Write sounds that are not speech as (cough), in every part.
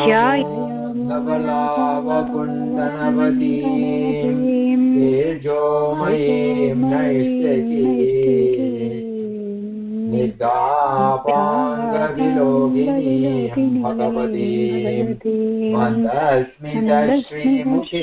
ध्यायावकुण्डनवतीं तेजोमयीं नैष्टकीं निदापाङ्गविलोकिनीं भगवतीं मन्दस्मितश्रीमुखी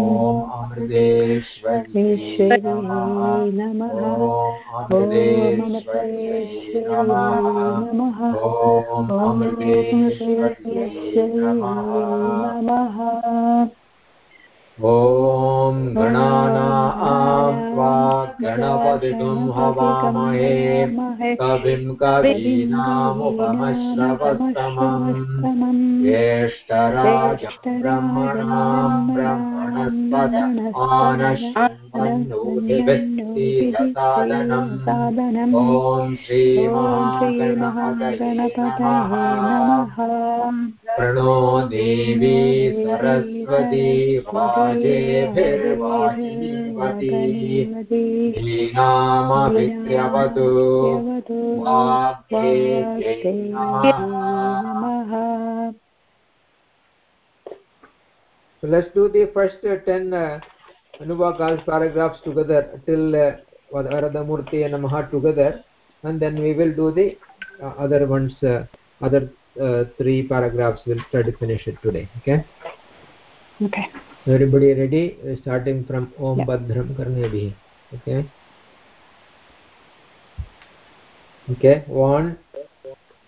ॐ अमृतेश्वरी नमः अमृतेश्वरी नमः ॐ अमृतेश्वरी नमः ॐ गणानां त्वा गणपतितुं हवामहे कविं कवीनामुपमश्रवस्तमम् ज्येष्ठराजं ब्रह्मणां ब्रह्मणस्पद आनश्वन्नोतिभिस्तीरसादनम् ॐ श्रीमहागणपतये नमः। प्रणो देवी सरस्वती वाजेभिर्वाजिनीवती धीनामभिद्र्यवतु वाग्ये नमः So let's do the first uh, 10 uh, Anuvakas paragraphs together till uh, Varadamurti and Namaha together and then we will do the uh, other ones, uh, other uh, three paragraphs we'll try to finish it today. Okay? Okay. Everybody ready? Uh, starting from Om yep. Badram Karnebhi. Okay? Okay, one,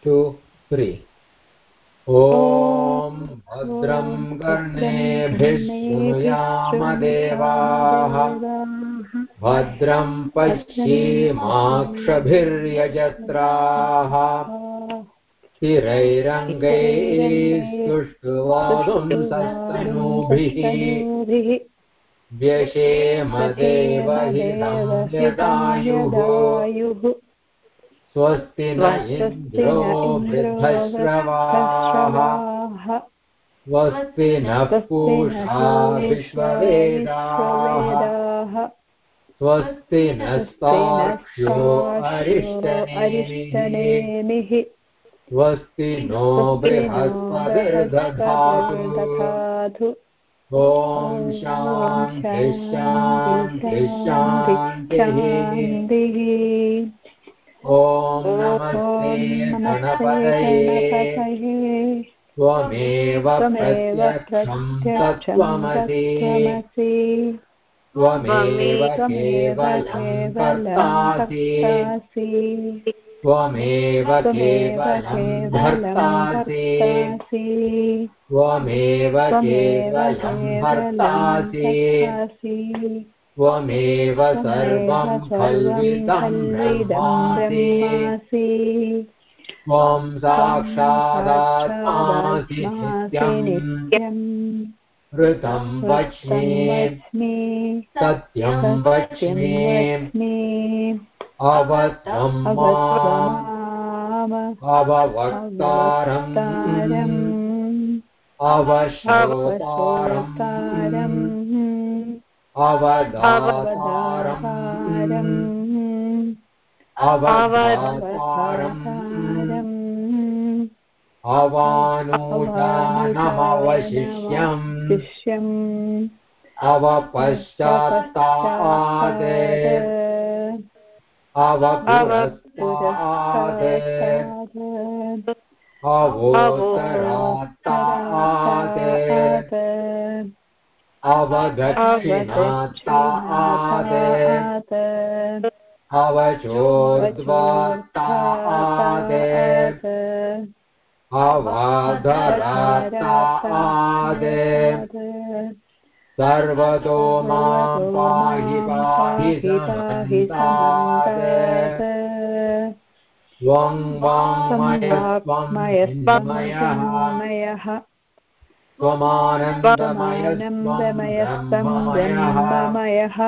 two, three. ॐ भद्रं कर्णेभिः शृणुयामदेवाः भद्रं पश्येमाक्षभिर्यजत्राः स्थिरैरङ्गैः सुष्ठुवादुं सस्तनूभिः व्यशेमदेवहिनं यदायुः स्वस्ति न इन्द्रो वृद्धश्रवाः स्वस्ति नः पूषा विश्ववेदाः स्वस्ति नस्ताक्ष्यो अरिष्टनेमिः स्वस्ति no बृहस्पतिर्दधातु ॐ शान्ति। शान्ति शान्तिः ॐ नमस्ते गणपतये त्वमेव प्रत्यक्षं तत्त्वमसि त्वमेव केवलं कर्तासि त्वमेव केवलं भर्तासि त्वमेव केवलं भर्तासि त्वमेव सर्वं ब्रह्मासि। त्वं साक्षादात्मासि नित्यम्। ऋतं वच्मि सत्यं वच्मि अववक्तारम् अवश्रोतारम् अवदातारम् अवदातारम् अवानूजानमवशिष्यम् शिष्यम् अवपश्चात्तात् अवपुरस्तात् अवोत्तरात्तात् अवदक्षिणात्तात् अवचोद्वात्तात् अवाधरात्तात् सर्वतो माँ पाहि पाहि समन्तात् त्वं वाङ्मयस्त्वमयः त्वमानन्दमयस्त्वमयः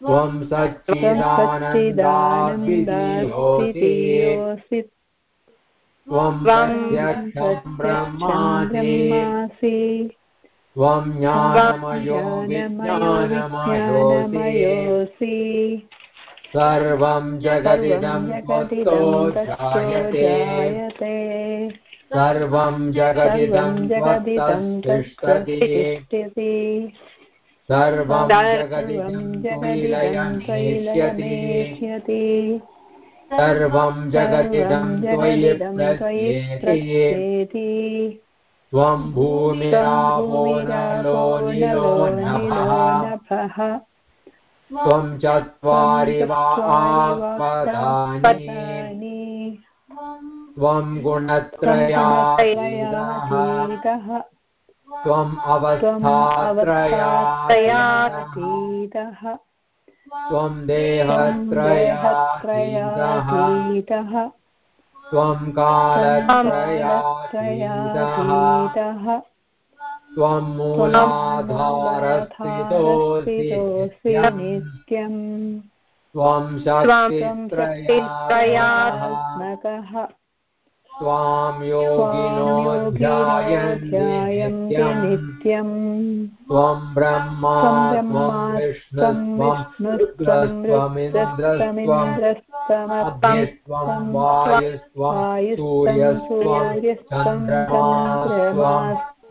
त्वं सच्चिदानन्दाभिधीयोऽसि त्वं ब्रह्मासि। त्वं ज्ञानमयो विज्ञानमयोऽसि सर्वं जगदिदं जायते। सर्वं जगदिदं जगदिदं तिष्ठति। सर्वं जगदिदं त्वयिलयमेष्यति सर्वं जगदिदं त्वयि प्रत्येति त्वं भूमिरापो नलो निलो नभः। त्वं चत्वारि त्वं गुणत्रयातीतः त्वम् अवस्थात्रयातीतः त्वं देहत्रयातीतः त्वं कालत्रयातीतः त्वं मूलाधारस्थितोऽसि नित्यम्। त्वं शक्तित्रयात्मकः त्वां योगिनो ध्यायन्ति नित्यम्। त्वं ब्रह्मा त्वं विष्णुस्त्वमिन्द्रस्त्वमग्निस्त्वं वायुस्त्वं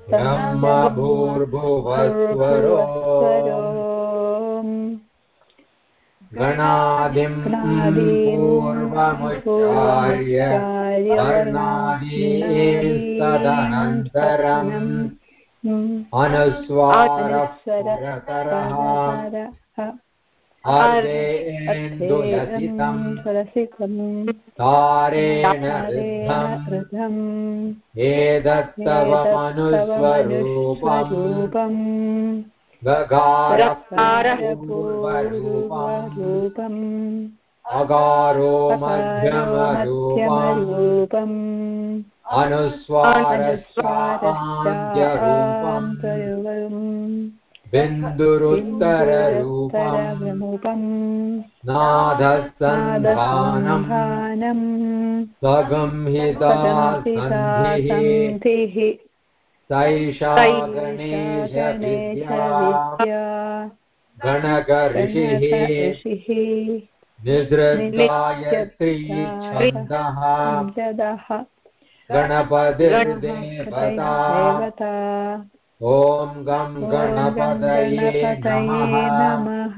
ब्रह्म भूर्भुवस्वरो गणादिं पूर्वमुच्चार्य। तदनन्तरम् अनुस्वारः अर्धेन्दुलसितं तारेण एतत्तवमनुस्वरूपम् गगारपूर्वरूपम् अगारो मध्यमरूपम्। अनुस्वारस्वान्त्यरूपम् बिन्दुरुत्तररूपम्। नादसन्धानम्। स्वगंहिता सन्धिः सैषा गणेशविद्या गणकऋषिः। निद्रगायत्री छन्दः गणपतिर्देवता। ॐ गं गणपतये नमः।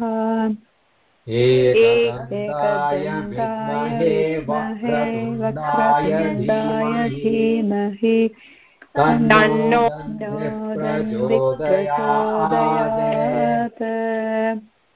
एकदन्ताय विद्महे वक्रतुण्डाय धीमहि। तन्नो प्रचोदयात्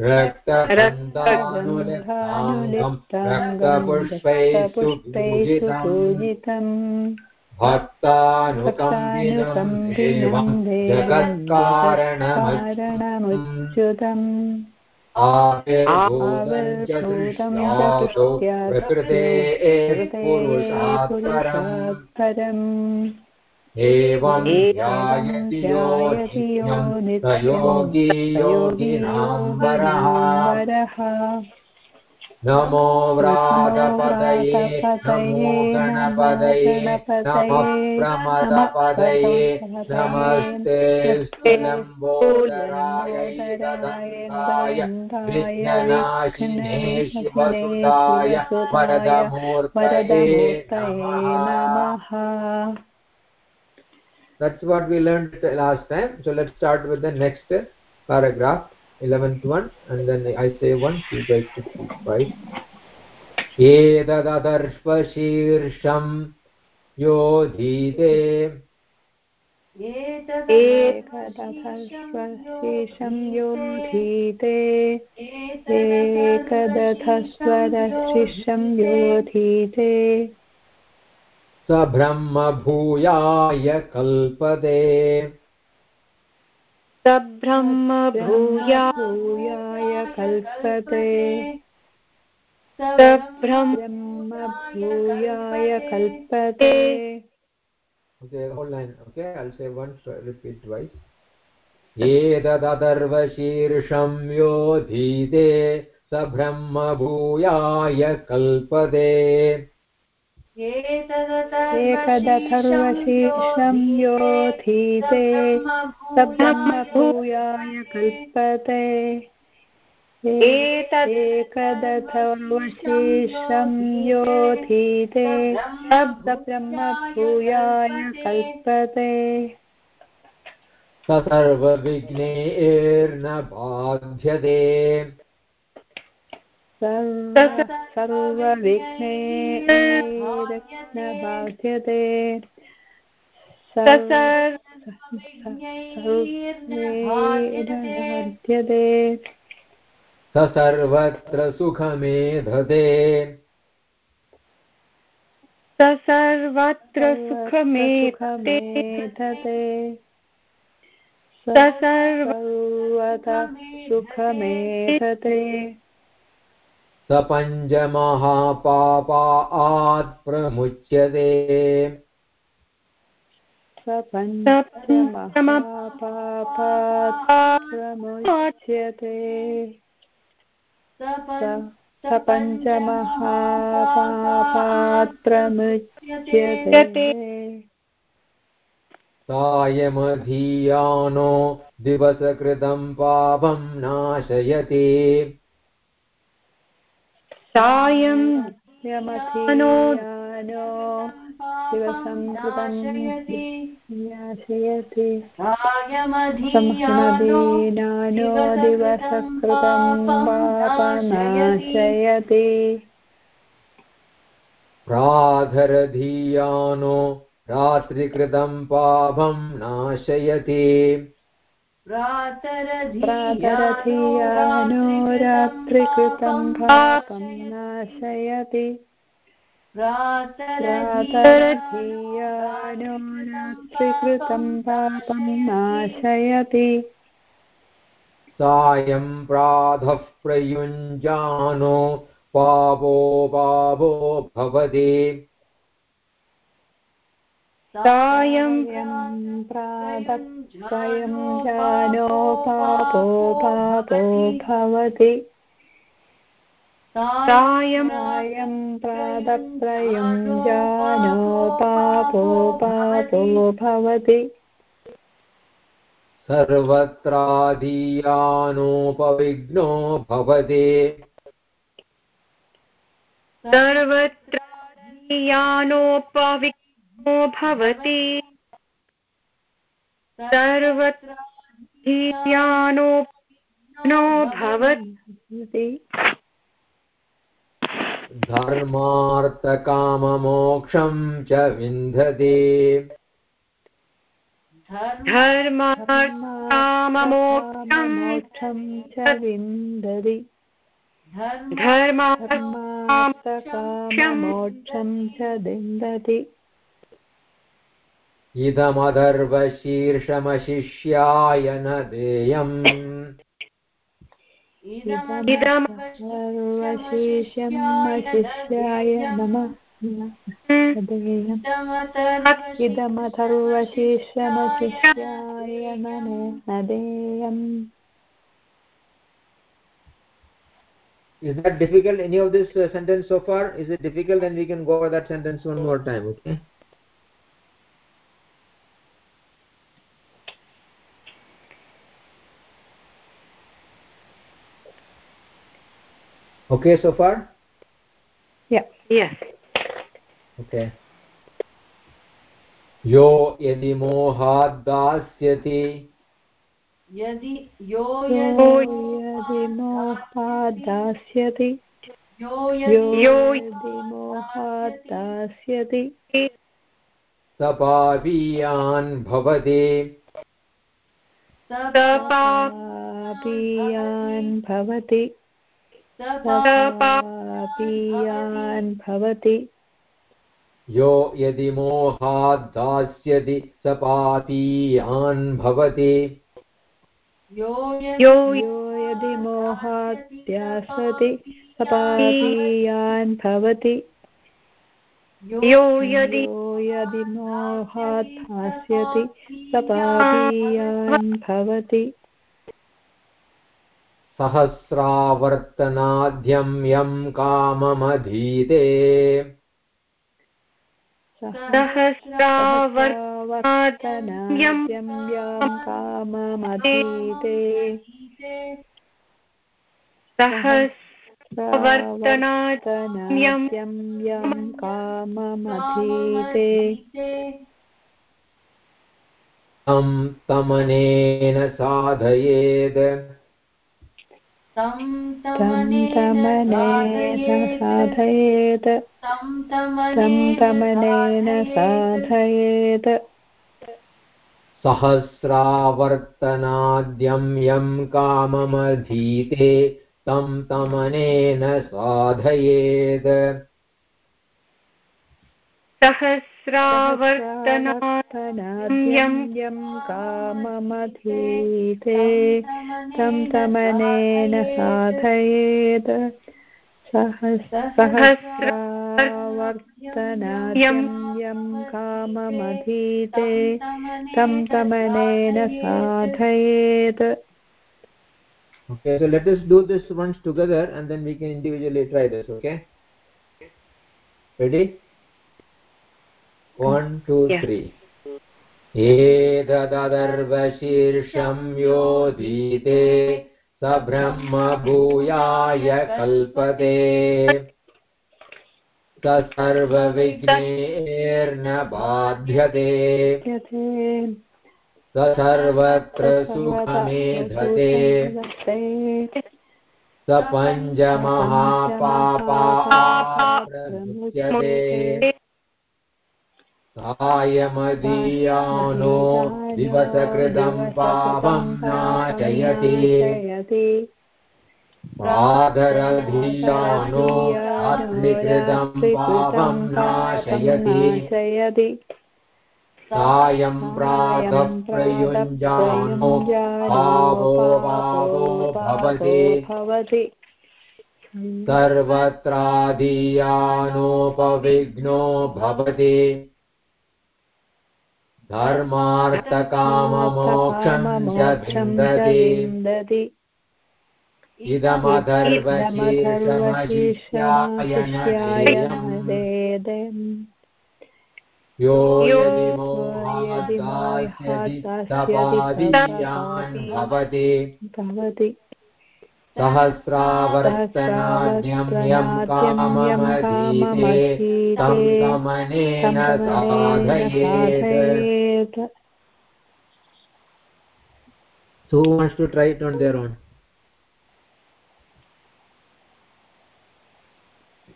रक्तगन्धानुलिप्ताङ्गं रक्तपुष्पैः सुपूजितम् भक्तानुकम्बिनं देवं जगत्कारणमुच्युतम् चतुष्टयात् पुरुषात्परम् एवं ध्यायति यो नित्ययोगी योगिनां वरः। नमो व्रातपदये नमो गणपदये नमः प्रमदपदये नमस्ते लम्बोदराय विघ्ननाशिने शिवसुताय वरदमूर्तये नमः। That's what we learned last time. So let's start with the next paragraph, 11th one, and then I say one, you guys speak, right? एतददर्पशीर्षं यो धीते एकदथस्वशेषं योधीते एकदथस्वरशिष्यं योधीते स ब्रह्मभूयाय कल्पते स ब्रह्मभूयाय कल्पते स ब्रह्मभूयाय कल्पते okay whole line okay i'll say once repeat twice. एतदर्वशीर्षं योधीते स ब्रह्मभूयाय कल्पते एकदथर्वशीर्षं योधीते स ब्रह्मभूयाय कल्पते। एकदथर्वशीर्षं योधीते स ब्रह्मभूयाय कल्पते। स सर्वविघ्नेर्न बाध्यते। सर्वविघ्नेरत्न बाध्यते बाध्यते स सर्वत्र सुखमेधते। स सर्वत्र सुखमेधते। स सर्वथा सुखमेधते। स प्रमुच्यते प्रमुच्यते स प्रमुच्यते सायमधीयानो दिवसकृतं पापं नाशयति सायं यमथीनो दिवसं कृतं दिवसकृतं पापनाशयति प्राधरधीयानो रात्रिकृतं पापं नाशयति। प्रातरधियानो रात्रिकृतं पापं नाशयति। प्रातरधियानोरात्रिकृतं पापं नाशयति। सायं प्रातः प्रयुञ्जानो पापो पापो भवति। सायं प्रातः जानो पापो पापो भवति। सायं सायं प्रातःप्रयं जानो पापो पापो भवति। सर्वत्राधीयानोपविघ्नो भवति। सर्वत्राधीयानोपविघ्नो भवति। सर्वत्राधीयानोपविघ्नो भवति। धर्मार्थकाममोक्षं च विन्दति। धर्मार्थकाममोक्षं च विन्दति। धर्मार्थकाममोक्षं च विन्दति। इदमधर्वशीर्षमशिष्याय न देयम् इदमथर्वशीर्षमशिष्याय नमः इदमथर्वशीर्षमशिष्याय नमो नदेयम् Is that difficult? Any of this uh, sentence so far? Is it difficult? Then we can go over that sentence one more time. Okay. Okay so far? Yeah. Yes. Okay. यो यदि मोहात् दास्यति यदि यो यदि मोहात् दास्यति यो यो यदि मोहात् दास्यति सपापीयान् भवति सपापीयान् भवति सपापीयान् भवति। यो यदि मोहात् दास्यति सपापीयान् भवति। यो यदि मोहात् ध्यासति सपापीयान् भवति। यो यदि यदि मोहात् भास्यति सपापीयान् भवति। सहस्रावर्तनाद्यं यं काममधीते। सहस्रावर्तनाद्यं काममधीते। सहस्रावर्तनाद्यं काममधीते। तं तमनेन साधयेत् तमनेन साधयेत्। तमनेन साधयेत्। सहस्रावर्तनाद्यं यं काममधीते तं तमनेन साधयेत्। सहस्रावर्तनाद्यं काममधीते तं तमनेन साधयेत् सहस्रावर्तनाद्यं काममधीते तं तमनेन साधयेत् okay so let us do this once together and then we can individually try this okay ready two Yeah. three. एतदर्वशीर्षं योधीते स ब्रह्मभूयाय कल्पते स सर्वविघ्नेर्न बाध्यते स सर्वत्र सुखमेधते स पञ्चमहापापा प्रमुच्यते सायमदीयानो दिवसकृतं पापं नाशयति पादरधीयानो रात्रिकृतं पापं नाशयति सायं प्रातः प्रयुञ्जानो पावो पावो भवति। भवति। सर्वत्राधीयानोपविघ्नो भवति। धर्मार्थकाममोक्षं च विन्दति विन्दति इदमधर्वशीर्षमशिष्याय न देयम्। यो यदि मोहादास्यति भवति भवति सहस्रावर्तनाद्यं यं काममधीते तं कमनेन साधयेत् So who wants to try it on their own?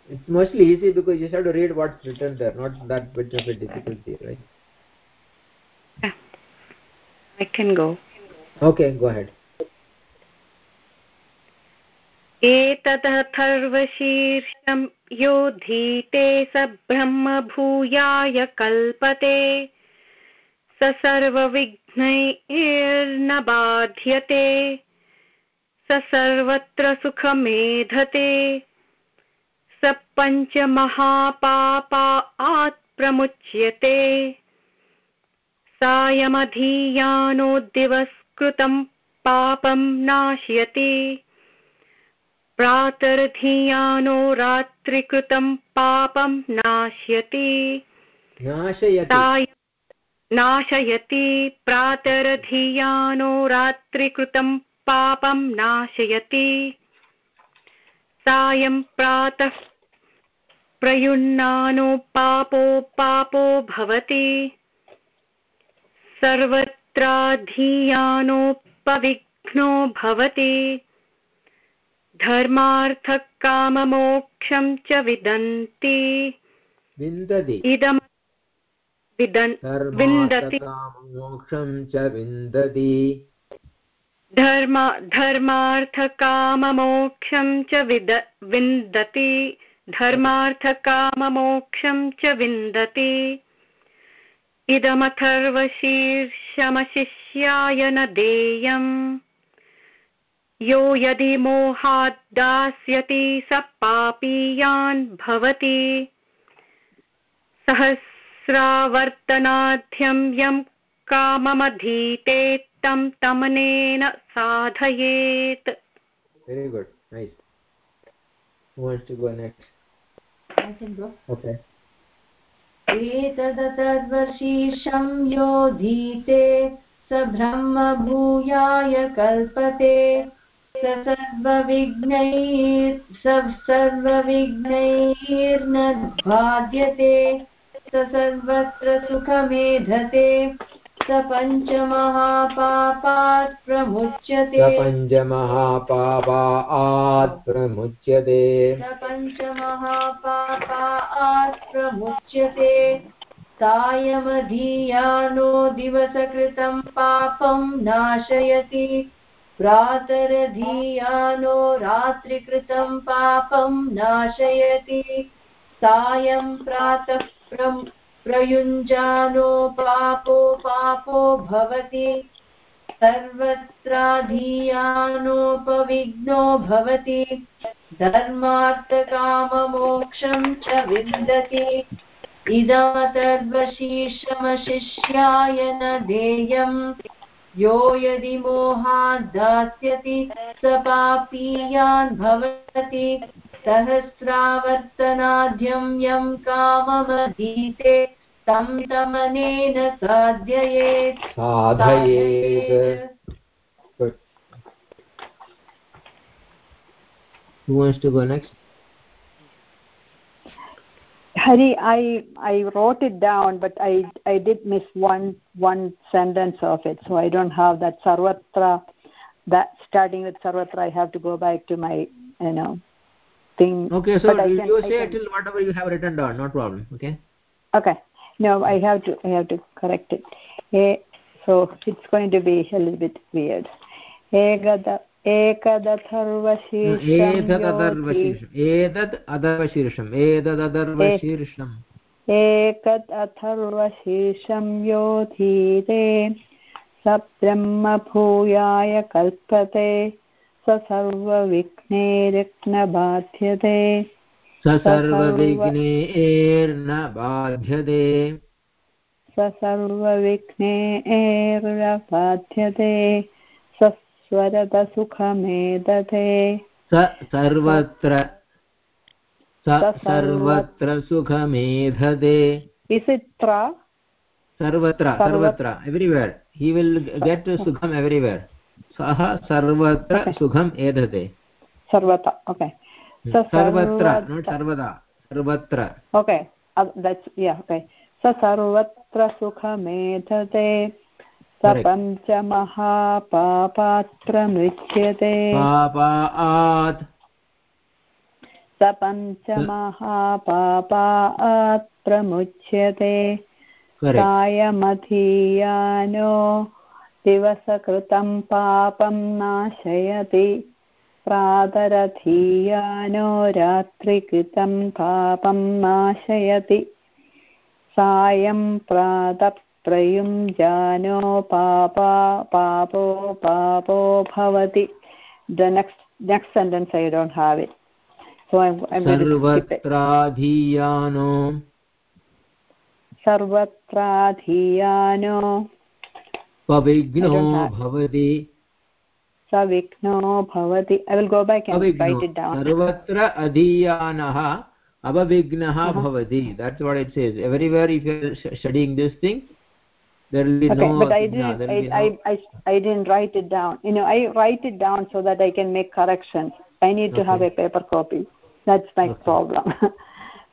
It's mostly easy because you just have to read what's written there, not that much of a difficulty, right? Yeah. I can go. Okay, go ahead. एतदथर्वशीर्षं योधीते स ब्रह्मभूयाय कल्पते। स सर्वविघ्नैर्न बाध्यते। स सर्वत्र सुखमेधते। स पञ्चमहापापात् प्रमुच्यते सायमधीयानो दिवस्कृतं पापं नाशयति। प्रातर्धियानो रात्रिकृतं पापं नाशयति। नाशयति। प्रातर्धियानो रात्रिकृतं पापं नाशयति। सायं प्रातः प्रयुन्नानो पापो पापो भवति। सर्वत्राधीयानोपविघ्नो भवति। धर्मार्थकाममोक्षं च विदन्ति। विन्दति। इदं विदन् च विन्दति। धर्म धर्मार्थकाममोक्षं च विद विन्दति। धर्मार्थकाममोक्षं च विन्दति। इदमथर्वशीर्षमशिष्याय न देयम् यो यदि मोहात् दास्यति स पापीयान् भवति। सहस्रावर्तनाध्यं यं काममधीते तं तमनेन साधयेत्। Good. Nice. Who wants to go next? I can go. okay. एतदतर्वशीर्षं योधीते स ब्रह्मभूयाय कल्पते। स सर्वविघ्नैः स सर्वविघ्नैर्न बाध्यते स सर्वत्र सुखमेधते स पञ्चमहापापात् प्रमुच्यते प्रपञ्चमहापापात् प्रमुच्यते। स पञ्चमहापापात् प्रमुच्यते। सायमधीयानो दिवसकृतं पापं नाशयति। प्रातरधीयानो रात्रिकृतं पापं नाशयति। सायं प्रातः प्रयुञ्जानो पापो पापो भवति। सर्वत्राधीयानोपविघ्नो भवति। धर्मार्थकाममोक्षं च विन्दति। इदमतर्वशीर्षमशिष्याय न देयम्। यो यदि मोहात् दास्यति स पापीयान् भवति। सहस्रावर्तनाद्यं यं काममधीते तं तमनेन साध्ययेत्। साधयेत् who wants to go next? Hari, I I wrote it down, but I I did miss one one sentence of it, so I don't have that sarvatra. That starting with sarvatra, I have to go back to my you know thing. okay so you can- you say till whatever you have written down no problem okay Okay, no, I have to I have to correct it. Eh, so it's going to be a little bit weird. Ekada एतदधर्वशीर्षम् एतद् अधर्वशीर्षम् एतदधर्वशीर्षम् एकत् अथर्वशीर्षं योधीते स ब्रह्मभूयाय कल्पते स सर्वविघ्नेरिक्नबाध्यते स सर्वविघ्नेर्न बाध्यते स सर्वविघ्नेर्बाध्यते स स्वरतसुखमेदते स सर्वत्र सर्वत्र। सुखमेधते इसित्र सर्वत्र सर्वत्र। एव्रिवेर् ही विल् गेट् सुखम् एव्रिवेर् सः सर्वत्र सुखम् एधते सर्वता ओके स सर्वत्र सर्वत्र- सर्वदा सर्वत्र। Uh, that's yeah okay. स सर्वत्र सुखमेधते स Correct. पञ्चमहापापात् प्रमुच्यते पापात्। स प्रमुच्यते। सायमधीयानो दिवसकृतं पापं नाशयति। प्रातरधीयानो रात्रिकृतं पापं नाशयति। सायं प्रातः प्रयुञ्जानो पापा पापो पापो भवति the next next sentence i don't have it so i'm, I'm going to skip it सर्वत्राधीयानो सर्वत्राधीयानो पविघ्नो भवति सविघ्नो भवति i will go back and अविघ्नो write it down सर्वत्र अधीयानः अवविघ्नः Uh-huh. भवति that's what it says everywhere if you are studying this thing there will be okay no but i vigna, didn't there I, will be I no i i didn't write it down you know i write it down so that i can make corrections i need to have a Okay. paper copy that's my Okay. problem (laughs)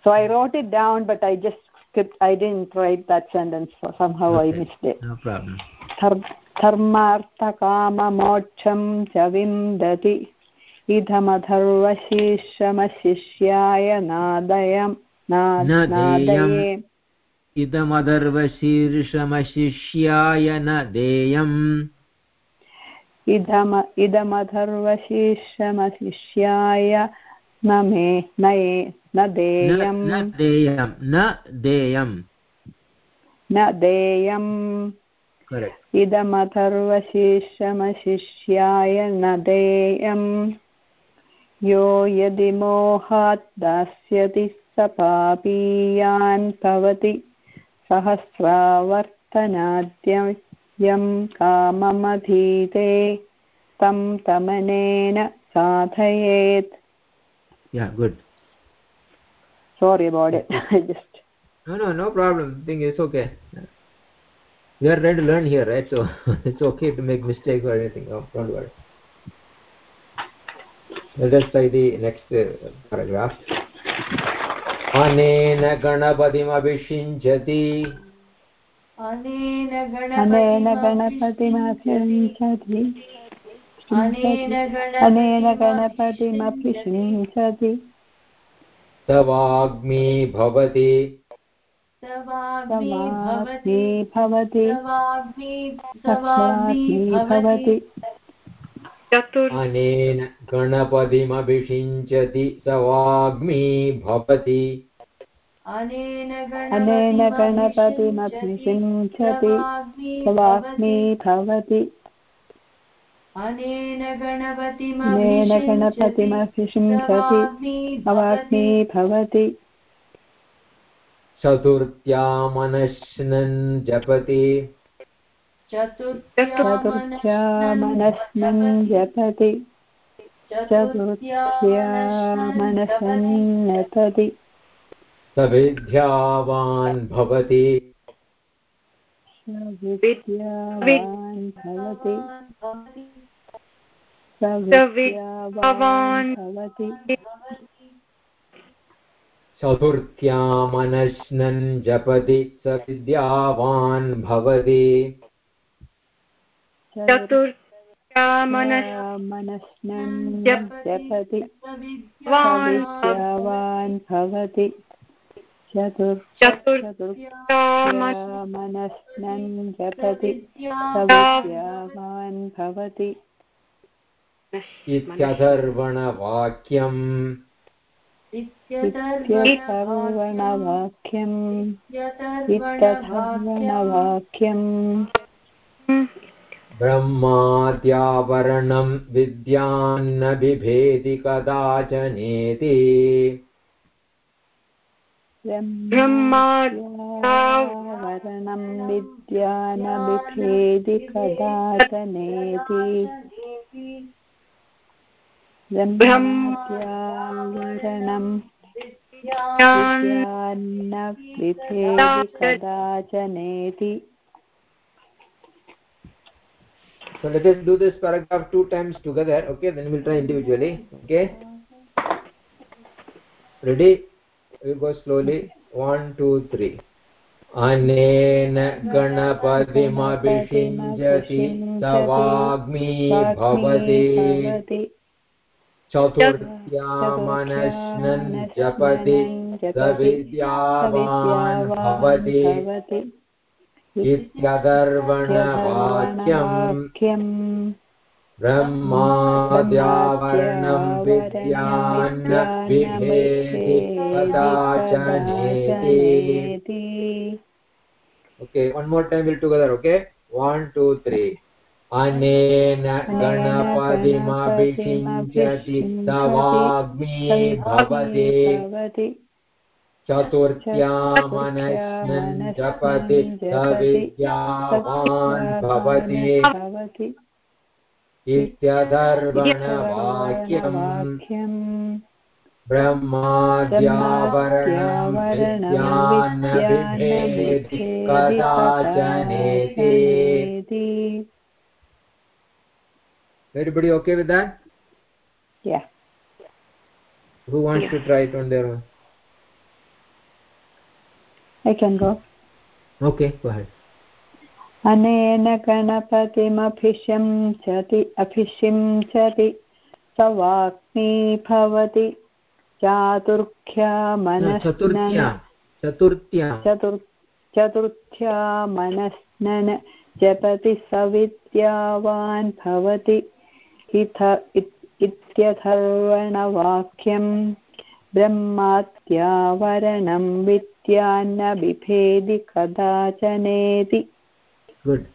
so i wrote it down but i just skipped i didn't write that sentence so somehow i Okay. missed it no problem धर् धर्मार्थकाममोक्षं च विन्दति इदमधर्वशीर्षमशिष्याय नादयं न नादये इदमदर्वशीर्षमशिष्याय न देयम् इदम इदमथर्वशीर्षमशिष्याय न मे न ए- न देयं न देयं न देयं न देयम्। इदमथर्वशीर्षमशिष्याय न देयम्। यो यदि मोहात् दास्यति स पापीयान् भवति। सहस्रावर्तनाद्यं काममधीते तं तमनेन साधयेत् yeah good sorry about it (laughs) i just no no no problem thing is okay we are ready to learn here right so (laughs) it's okay to make mistakes or anything no, don't worry let us try the next uh, paragraph अनेन गणपतिमभिषिञ्चति। अनेन अनेन गणपतिमभिषिञ्चति। अनेन गणपतिमभिषिञ्चति। तवाग्मी भवति। भवति। भवति। भवति अनेन गणपतिमभिषिञ्चति तवाग्मी भवति। अनेन गणपतिमभिषिञ्चति सवाग्नि भवति। अनेन गणपतिमभिषिञ्चति सवाग्नि भवति। चतुर्थ्यामनश्नन् जपति। चतुर्थ्या मनस्नन् जपति चतुर्थ्या मनसन्नतति भवति। विद्यावान् भवति। सविद्यावान् भवति। चतुर्थ्यामनश्नन् जपति स विद्यावान् भवति। चतुर्थ्यामनः मनस्नन् जपति विद्यावान् भवति। जपति। सविद्यावान् भवति। इत्यथर्वणवाक्यम् इत्यथर्वणवाक्यम् इत्यथर्वणवाक्यम् ब्रह्माद्यावरणं विद्यान्न बिभेति कदाचनेति ब्रह्माद्यावरणं विद्यानबिभेदि कदाचनेति ब्रह्माद्यावरणं विद्यान्न बिभेदि कदाचनेति So let us do this paragraph two times together. Okay, then we'll try individually. Okay. Ready? We'll go slowly. One, two, three. अनेन गणपतिमभिषिञ्जति तवाग्मी भवति चतुर्थ्यामनश्नन् जपति सविद्यावान् भवति इत्यदर्वणवाक्यम् ब्रह्माद्यावरणं विद्यान्न बिभेति कदाचनेति Okay, one more time we'll together, okay? One, two, three. अनेन गणपतिमभिषिञ्चति तवाग्मी भवति चतुर्थ्यामनश्नन् जपति सविद्यावान् भवति इत्यथर्वणवाक्यम् ब्रह्माद्यावरणं विद्यान्न बिभेति कदाचनेति Everybody okay with that? Yeah. Who wants to try it on their own? I can go. Okay, go ahead. अनेन गणपतिमभिषिञ्चति अभिषिञ्चति स वाग्मी भवति चातुर्ख्या मनस्नन् चतुर्थ्या चतुर्थ्या चतुर् चतुर्थ्या मनस्नन् जपति सविद्यावान् भवति इथ इत्यथर्वणवाक्यम् ब्रह्मात्यावरणं विद्यान्न बिभेदि कदाचनेति। Good.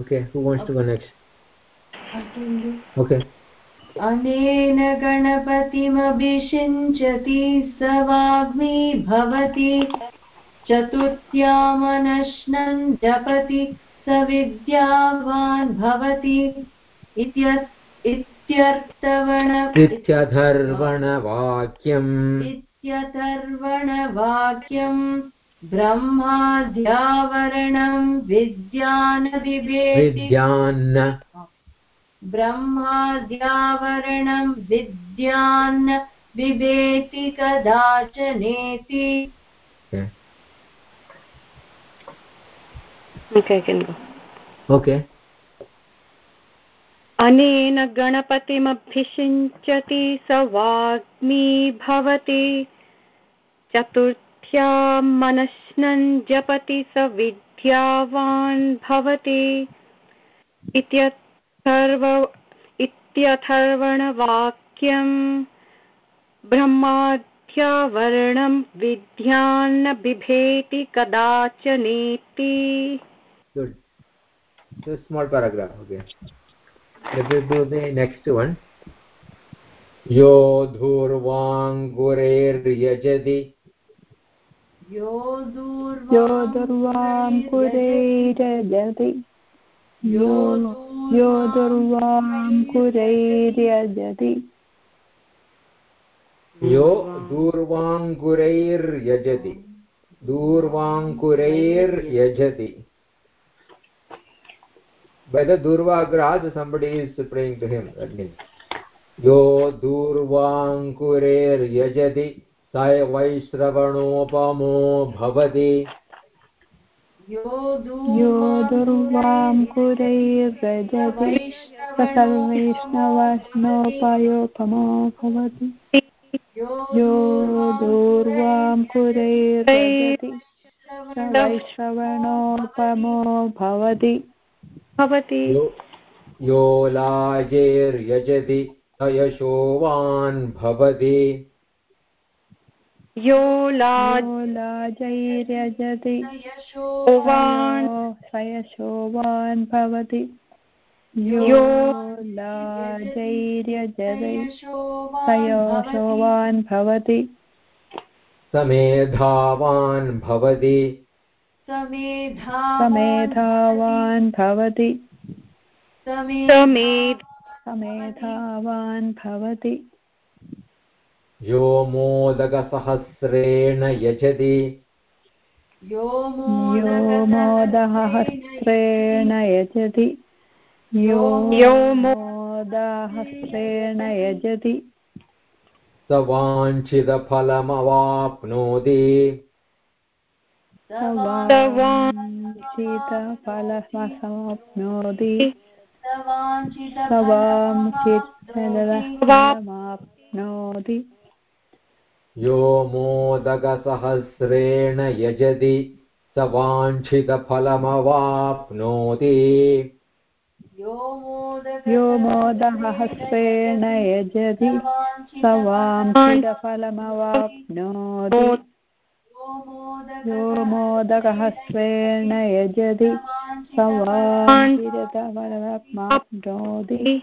Okay who wants to go next? okay. अनेन गणपतिमभिषिञ्चति स वाग्मी भवति चतुर्थ्यामनश्नन् जपति स विद्यावान् भवति। इत्य- इत्यर्थवण नित्यधर्वणवाक्यम् इत्यथर्वणवाक्यम् ब्रह्माद्यावरणं विद्यानदिभेति विद्यान्न। ब्रह्माद्यावरणं विद्यान्न बिभेति कदाचनेति okay अनेन गणपतिमभिषिञ्चति स वाग्मी भवति। चतुर्थ्या मनश्नन् जपति स विद्यावान् भवति। इत्यथर्वणवाक्यम् ब्रह्माद्यावरणं विद्यान्न बिभेति कदाचनेति so small paragraph, okay. Let us do the next one. यो धूर्वाङ्कुरैर्यजति यो यो दुर्वां कुरैरजति यो दुर्वां कुरैर्यजति यो दूर्वाङ्कुरैर्यजति दूर्वाङ्कुरैर्यजति by the दुर्वाग्रहात् somebody is praying to him यो दूर्वाङ्कुरैर्यजति sai vaishravanoपमो भवति। यो दुर्वाङ्कुरैर्यजति स सर्वैष्णवैष्णोपयोपमो भवति। यो दूर्वाङ्कुरैर्यजति स वैश्रवणोपमो भवति। भवति। यो यो लाजैर्यजति स यशोवान् भवति। यो लाज लाजैर्यजति यशोवान् स भवति। यो लाजैर्यजति स भवति। समेधावान् भवति। समेधावान् भवति। समेधावान् भवति। यो मोदकसहस्रेण यजति। यो मोदहस्रेण यजति यो यो मोदहस्रेण यजति स वाञ्छितफलमवाप्नोति। सवाञ्छितफलमवाप्नोति सवाञ्छितफलमाप्नोति यो मोदकसहस्रेण यजति स वाञ्छितफलमवाप्नोति। यो मोदहस्रेण यजति स वाञ्छितफलमवाप्नोति। यो मोदकहस्रेण यजति स वाञ्छितफलमाप्नोति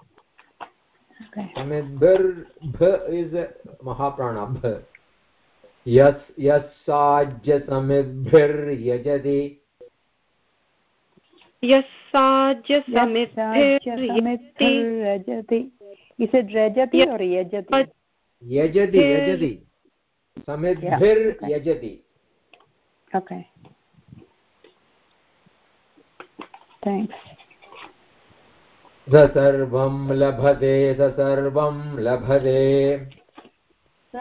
ओके समिद्भिर् भ इस् महाप्राण भ यस् यस्साज्य समिद्भिर्यजति यस्साज्य समिद्भिर्यजति समिद्भिर्यजति इस् इट् रजति और यजति यजति। यजति समिद्भिर्यजति। Okay. Thanks. स सर्वं लभते स सर्वं लभते स सर्वं स सर्वं लभते स सर्वं लभते स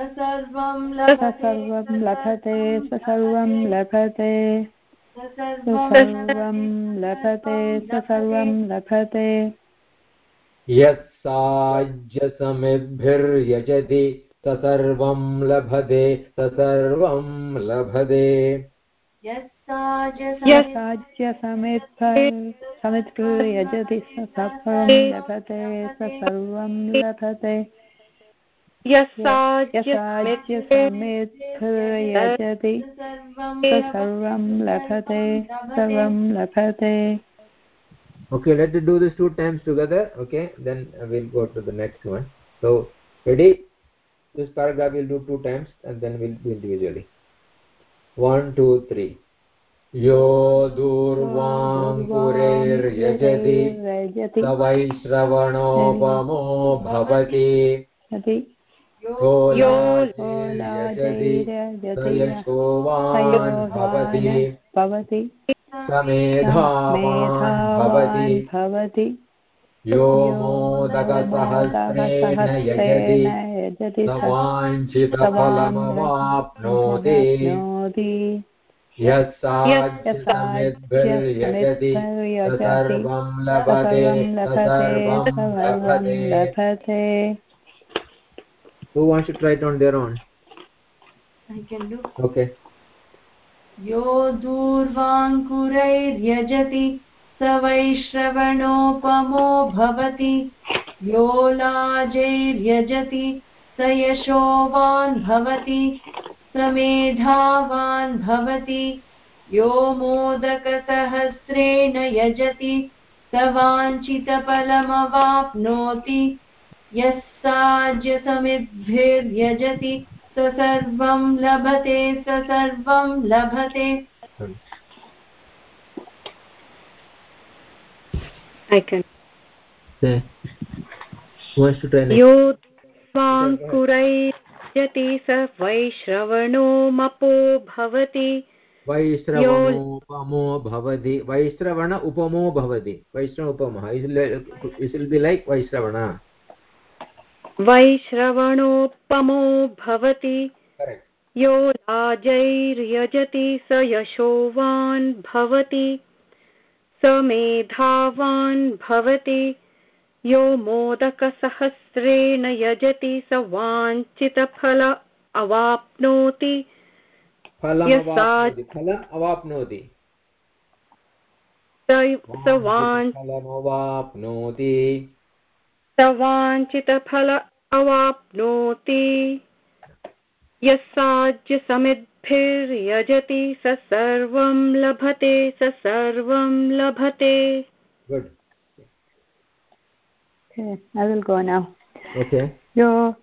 स सर्वं लभते। सर्वं लभते स सर्वं लभते। यत्साज्यसमिद्भिर्यजति स सर्वं लभते। स सर्वं लभते साज्यसमिद्भिर्यजति स सर्वं लभते स सर्वं लभते यसाज्यसमिद्भिर्यजति स सर्वं लभते सर्वं लभते okay let's do this two times together okay then we'll go to the next one so ready this paragraph we'll do two times and then we'll do individually one two three यो दूर्वाङ्कुरैर्यजति स यो यशोवान् भवति। भवति। समेधावान् भवति। भवति। यो मोदकसहस्रेण यजति। यजति। स वाञ्छितफलमवाप्नोति यस्साज्यसमिद्भिर्यजति स सर्वं लभते सर्वं लभते Who wants to try it on their own? I can do Okay. यो दूर्वाङ्कुरैर्यजति स वैश्रवणोपमो भवति यो लाजैर्यजति स यशोवान् भवति स मेधावान् भवति। यो मोदकसहस्रेण यजति। स वाञ्छितफलमवाप्नोति यः साज्यसमिद्भिर्यजति। स सर्वं लभते स सर्वं लभते। I can. स्वाङ्कुरैर्यति स वैश्रवणो मपो भवति। वैश्रवणोपमो भवति। वैश्रवण उपमो भवति। वैश्रव उपमः। इस् विल् बि लैक् वैश्रवण। वैश्रवणोपमो भवति। यो लाजैर्यजति स यशोवान् भवति। स मेधावान् भवति। यो मोदकसहस्रेण यजति स वाञ्छितफल अवाप्नोति। अवाप्नोति स- वाञ्छितफल अवाप्नोति। यस्साज्यसमिद्भिर्यजति स सर्वं लभते स सर्वं लभते। Good. Okay, I will go now. Okay यो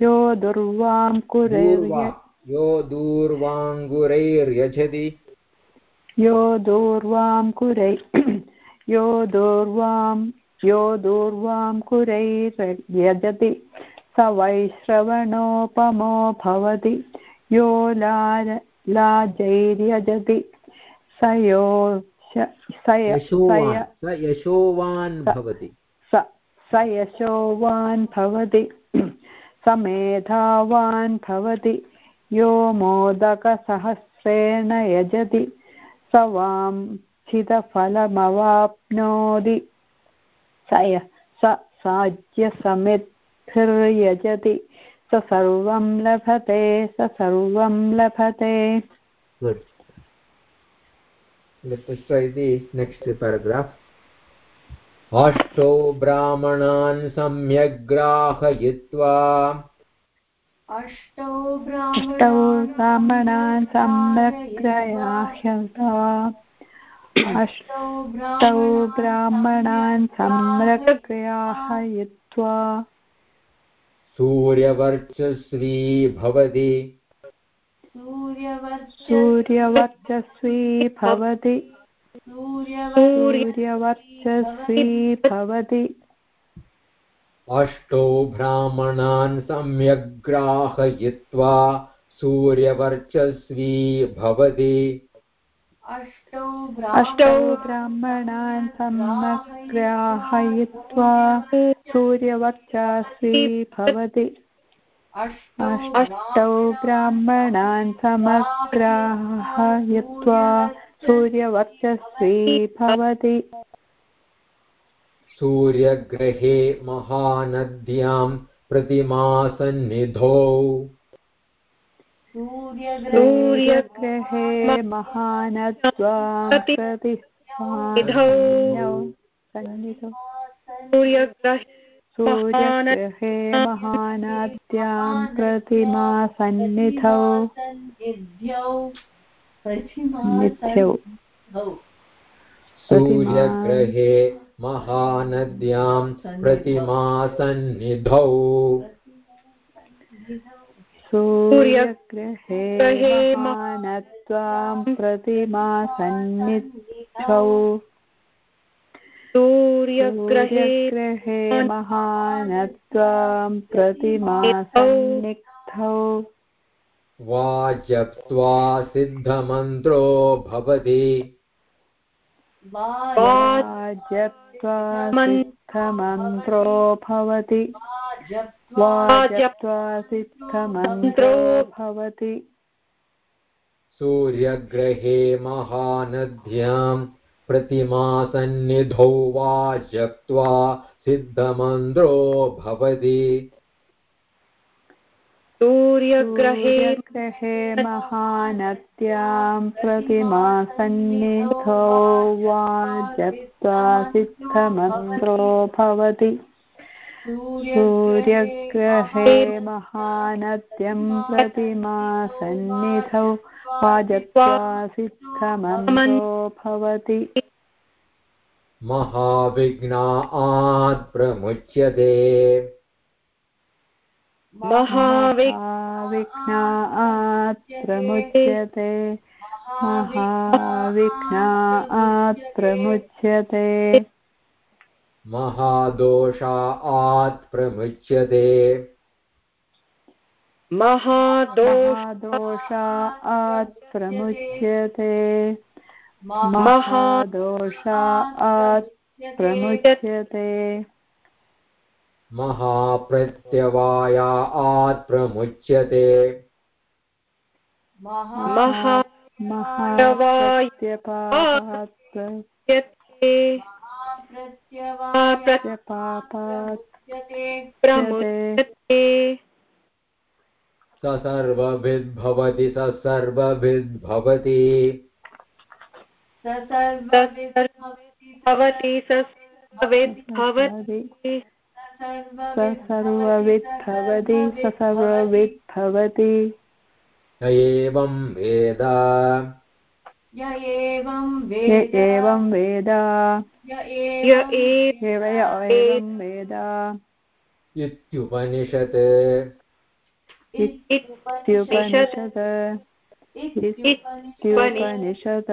यो दुर्वां कुरैर्य यो दूर्वाङ्गुरैर्यजति यो दूर्वां कुरै यो दूर्वां यो दूर्वां कुरैर्यजति स वैश्रवणोपमो भवति यो लाज लाजैर्यजति स यो यशोवान् भवति स यशोवान् भवति। (clears throat) स मेधावान् भवति। यो मोदकसहस्रेण यजति। स वाञ्छितफलमवाप्नोति। स य, स साज्यसमिद्भिर्यजति। स सर्वं लभते, स सर्वं लभते। The next paragraph. अष्टौ ब्राह्मणान् सम्यग्राहयित्वा। अष्टौ ब्राह्मणान् सम्यग्रयाह्यता अष्टौ ब्राह्मणान् सम्यग्ग्राहयित्वा सूर्यवर्चस्वी भवति। सूर्यवर्चस्वी भवति। सूर्यवर्चस्वी सूर्यवर्चस्वी भवति। अष्टौ ब्राह्मणान् सम्यग्राहयित्वा सूर्यवर्चस्वी भवति। अष्टौ ब्राह्मणान् समग्राहयित्वा सूर्यवर्चासि भवति। अष्टौ ब्राह्मणान् समग्राहयित्वा सूर्यवर्चस्वी भवति। सूर्यग्रहे महानद्यां प्रतिमासन्निधौ। सूर्यग्रहे महानद्वां सूर्यग्रहे महानद्यां प्रतिमासन्निधौ। सूर्यग्रहे महानद्यां प्रतिमासन्निधौ। सूर्यग्रहे महानत्वां प्रतिमासन्निधौ। सूर्यग्रहे सूर्यग्रहे महानत्वां प्रतिमासन्निग्धौ वा जप्त्वा सिद्धमन्त्रो भवति। जप्त्वा भवति। सिद्धमन्त्रो भवति। सूर्यग्रहे महानद्यां प्रतिमासन्निधौ वा जप्त्वा सिद्धमन्त्रो भवति। सूर्यग्रहे सूर्यग्रहे महानद्यां प्रतिमासन्निधौ वा जप्त्वा सिद्धमन्त्रो भवति। सूर्यग्रहे महानद्यं प्रतिमासन्निधौ वा जप्त्वा सिद्धमन्त्रो भवति। महाविघ्नात् प्रमुच्यते। महाविघ्नात् प्रमुच्यते। महाविघ्नात् प्रमुच्यते। महादोषात् प्रमुच्यते। महादोष महादोषात् प्रमुच्यते महादोषात् प्रमुच्यते। महाप्रत्यवायात् प्रमुच्यते महा महाप्रत्यपात् यते प्रत्यपात् प्रमुच्यते। स सर्वभिद्भवति स सर्वभिद्भवति भवति स स सर्वविद् भवति स सर्वविद् भवति य एवं वेद। य एवं वेद। य एवं वेद। इत्युपनिषत्। इत्युपनिषत्। इत्युपनिषत्।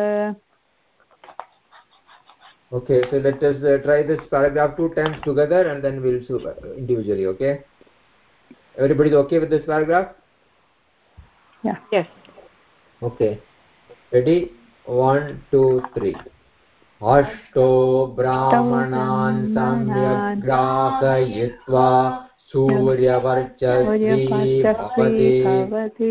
Okay, so let us uh, try this paragraph two times together and then we'll do uh, individually, okay? Everybody's okay with this paragraph? Yeah. Yes. Okay. Ready? One, two, three. अष्टो ब्राह्मणान् सम्यग्राहयित्वा सूर्यवर्चस्वी सूर्यवर्चस्वी भवति भवति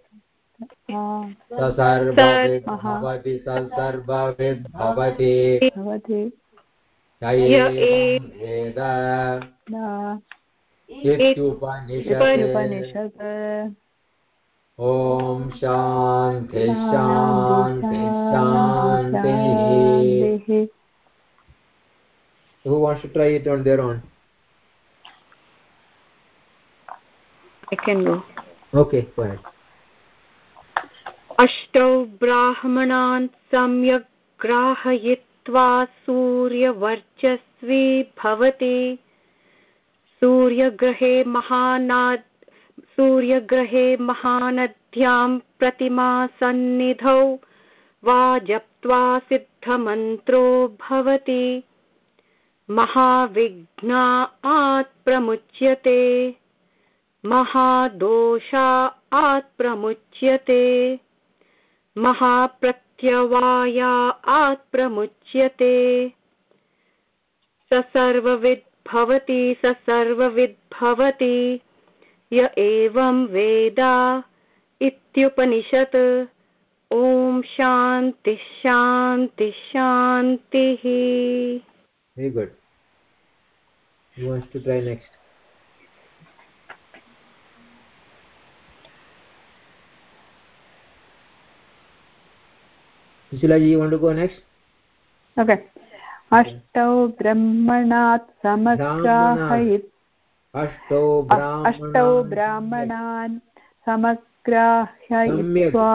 प्रमुच्यते महादोषात् प्रमुच्यते प्रमुच्यते महाप्रत्यवायात् प्रमुच्यते स सर्वविद् भवति। सर्वविद् भवति। भवति य एवं वेद। इत्युपनिषत्। ॐ शान्ति शान्ति। शान्तिः। Who wants to try it on their own? I can go. Okay, go ahead. अष्टौ ब्राह्मणान् सम्यक् ग्राहयित्वा सूर्यवर्चस्वी भवति। सूर्यग्रहे महानाद् सूर्यग्रहे महानद्यां प्रतिमा सन्निधौ वा जप्त्वा सिद्धमन्त्रो भवति। महाविघ्नात् प्रमुच्यते महादोषात् प्रमुच्यते महाप्रत्यवायात् प्रमुच्यते स सर्वविद् भवति स सर्वविद् भवति य एवं वेद इत्युपनिषत्। ॐ शान्ति शान्ति, शान्तिः। Very good. Who wants to try next? Sushila ji you want to go next? अष्टौ ब्रह्मणात् समग्राहयित् अष्टौ ब्राह्मणान्। समग्राहयित्वा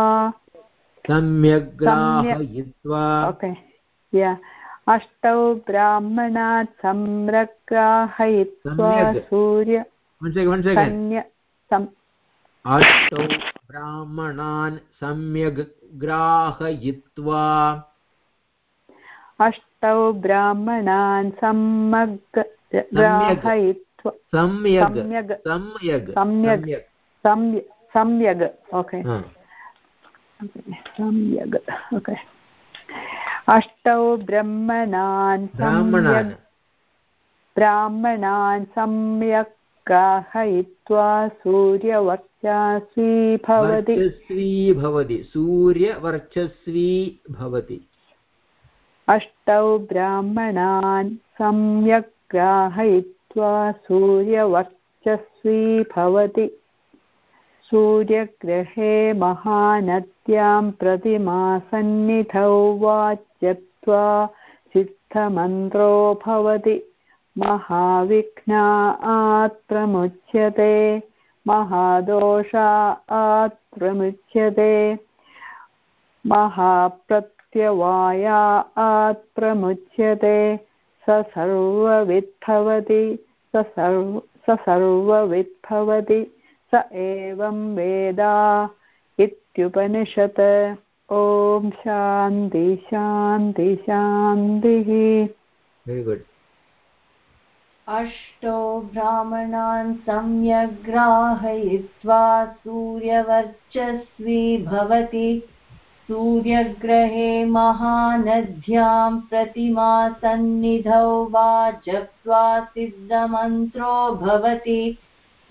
सम्यग्राहयित्वा ओके या अष्टौ ब्राह्मणात् सम्रग्राहयित्वा सूर्य। अष्टौ ब्राह्मणान् सम्यग्। ग्राहयित्वा। अष्टौ ब्राह्मणान् सम्यग्। सम्यग्। सम्यग्। सम्यग्। सम्यग्। ओके। सम्यग्। ओके। अष्टौ ब्रह्मणान्। ब्राह्मणान् सम्यक्। ग्राहयित्वा सूर्यवर्चास्वी भवति। वर्चस्वी भवति। सूर्यवर्चस्वी भवति। अष्टौ ब्राह्मणान् सम्यक् ग्राहयित्वा सूर्यवर्चस्वी भवति। सूर्यग्रहे महानद्यां प्रतिमासन्निधौ वाच्यत्वा सिद्धमन्त्रो भवति। महाविघ्नात् प्रमुच्यते महादोषात् प्रमुच्यते महाप्रत्यवायात् प्रमुच्यते स सर्वविद्भवति स सर्व स सर्वविद्भवति स एवं वेद इत्युपनिषत्। ॐ शान्ति शान्ति, शान्तिः। वेरि गुड् अष्टो ब्राह्मणान् सम्यग्राहयित्वा सूर्यवर्चस्वी भवति। सूर्यग्रहे महानद्यां प्रतिमा सन्निधौ वा जप्त्वा सिद्धमन्त्रो भवति।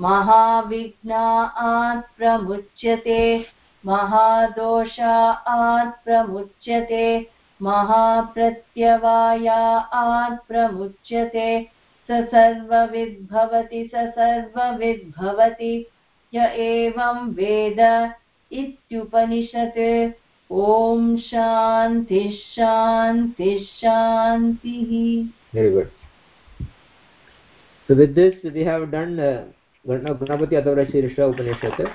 महाविघ्नात् प्रमुच्यते महादोषात् प्रमुच्यते महाप्रत्यवायात् प्रमुच्यते स सर्वविद्भवति स सर्वविद्भवति य एवं वेद इत्युपनिषत् ॐ शान्तिः शान्तिः शान्तिः very good so with this we have done uh, ganapati adavara shirsha upanishad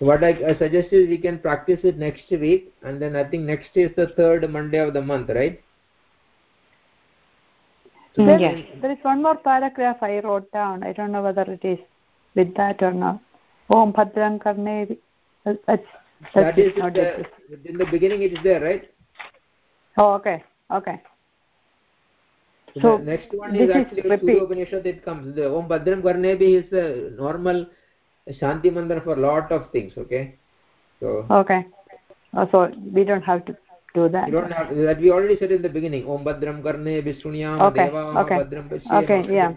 what I, I suggest is we can practice it next week and then i think next is the third monday of the month right Hmm, there- Yes. There is one more paragraph I wrote down. I don't know whether it is with that or not. Om Bhadram Karnevi. Uh, that's, that's that is not in the, in the beginning it is there right Oh, okay. Okay. so, So, the next one is actually. Surya Upanishad it comes the om bhadram karnebi is the normal shanti mantra for a lot of things okay so Okay. Oh, so we don't have to do that. You don't have that we already said in the beginning. Om Badram Karne Vishnunyam Okay, Deva okay. Badram Pashye Okay, yeah.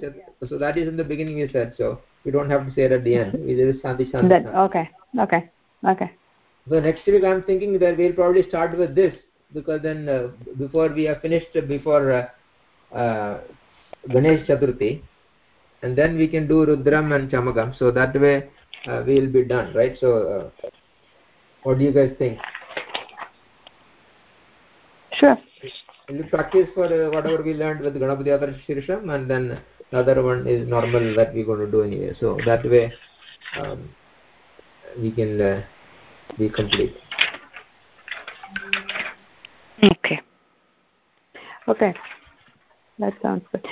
So that is in the beginning we said. So we don't have to say it at the end. (laughs) We just Shanti Shanti. That, okay. Okay. Okay. So next week I'm thinking that we'll probably start with this because then uh, before we are finished before uh, uh, Ganesh Chaturthi and then we can do Rudram and Chamakam. So that way uh, we'll be done, right? So uh, what do you guys think? Sure. We'll practice for uh, whatever we learned with Ganapati Adarsh and then the other one is normal that we're going to do anyway. So that way um, we can uh, be complete. Okay. okay that sounds good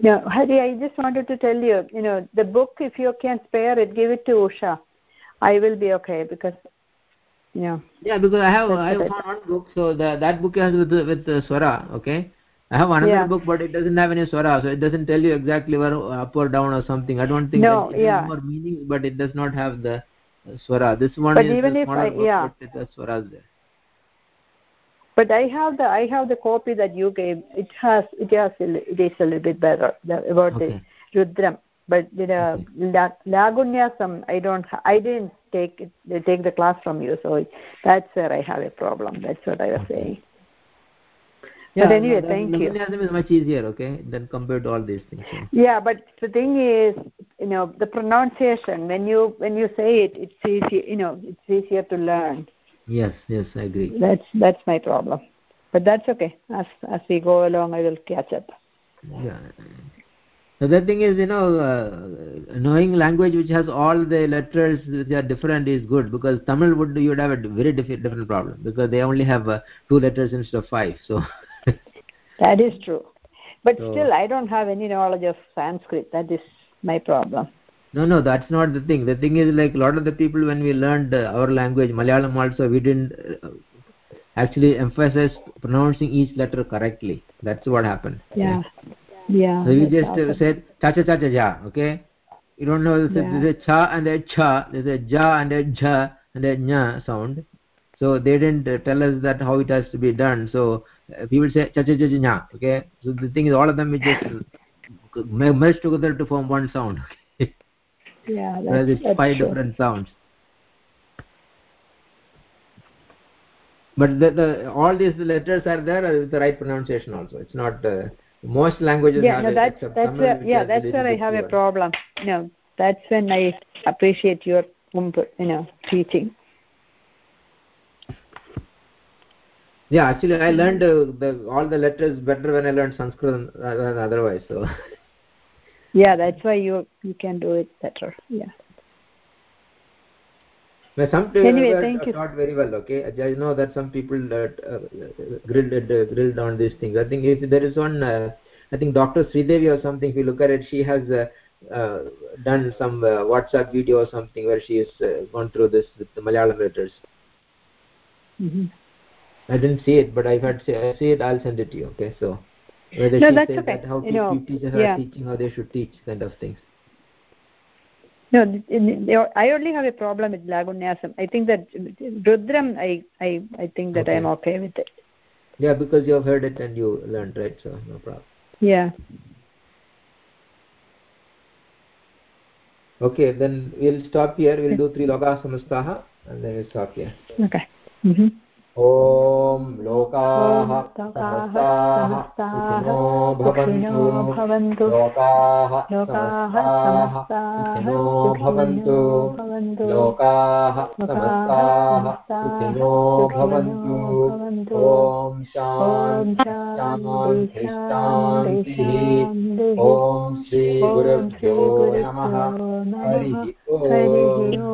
now hari i just wanted to tell you you know the book if you can spare it give it to usha i will be okay because yeah yeah because i have i have one book so the, that book has with with uh, swara okay i have another Yeah. book but it doesn't have any swara so it doesn't tell you exactly where uh, up or down or something i don't think No, it, it has yeah. more meaning but it does not have the uh, swara this one But is even if I- book, yeah. but it has swaras there but i have the i have the copy that you gave it has it has it is a little bit better the, about Okay. the rudram but the Okay. La- i don't i didn't take it take the class from you so that's where i have a problem. That's what i was saying. Yeah anyway, no, thank you. Is much easier okay than compared to all these things yeah. But the thing is you know the pronunciation when you when you say it it's easy you know it's easier to learn. Yes yes i agree. That's that's my problem. But that's okay. As as we go along i will catch up. Yeah the other thing is you know uh, knowing language which has all the letters which are different is good because tamil would you would have a very diff- different problem because they only have uh, two letters instead of five so (laughs) that is true. But So- still i don't have any knowledge of sanskrit. That is my problem. No no that's not the thing. The thing is like a lot of the people when we learned uh, our language malayalam also we didn't uh, actually emphasize pronouncing each letter correctly. That's what happened. Yeah. Yeah So you just uh, awesome. said cha cha cha cha ja, okay? You don't know there's, Yeah. a, there's a cha and a cha, there's a ja and a ja and a nya sound. So they didn't uh, tell us that how it has to be done. So uh, people say cha cha cha cha nya, okay? So the thing is, all of them is just (laughs) merged together to form one sound. (laughs) Okay? yeah Whereas that's, it's that's five true. different sounds. But the, the all these letters are there uh, with the right pronunciation also. It's not uh, most languages yeah no that's that's yeah that's where i have a problem. No that's when i appreciate your input you know teaching. Yeah, actually, I learned uh, the, all the letters better when I learned Sanskrit than otherwise. So, yeah that's why you you can do it better yeah but some people Anyway, were thank you. taught very well. Okay, I know that some people uh, uh, grilled uh, grilled on these things. I think if there is one, uh, I think Dr. Sridevi or something. If you look at it, she has uh, uh, done some uh, WhatsApp video or something where she has uh, gone through this with the Malayalam letters. hmm I didn't see it, but if I see it, I'll send it to you. Okay, so whether No, she that's says okay. that how You know, teachers are yeah. teaching, how they should teach, kind of things. No, in- I only have a problem with Lagunyasam. I think that Rudram, I, I, I think that Okay. I'm okay with it. Yeah, because you have heard it and you learned, right? So no problem. Yeah. Okay, then we'll stop here. We'll do three loka samastaha and then we'll stop here. Okay. Mm-hmm. ॐ लोकाः समस्ताः भवन्तु भवन्तु लोकाः समस्ताः भवन्तु लोकाः समस्ताः भवन्तु ॐ शान्ति ॐ श्रीगुरुभ्यो नमः हरिः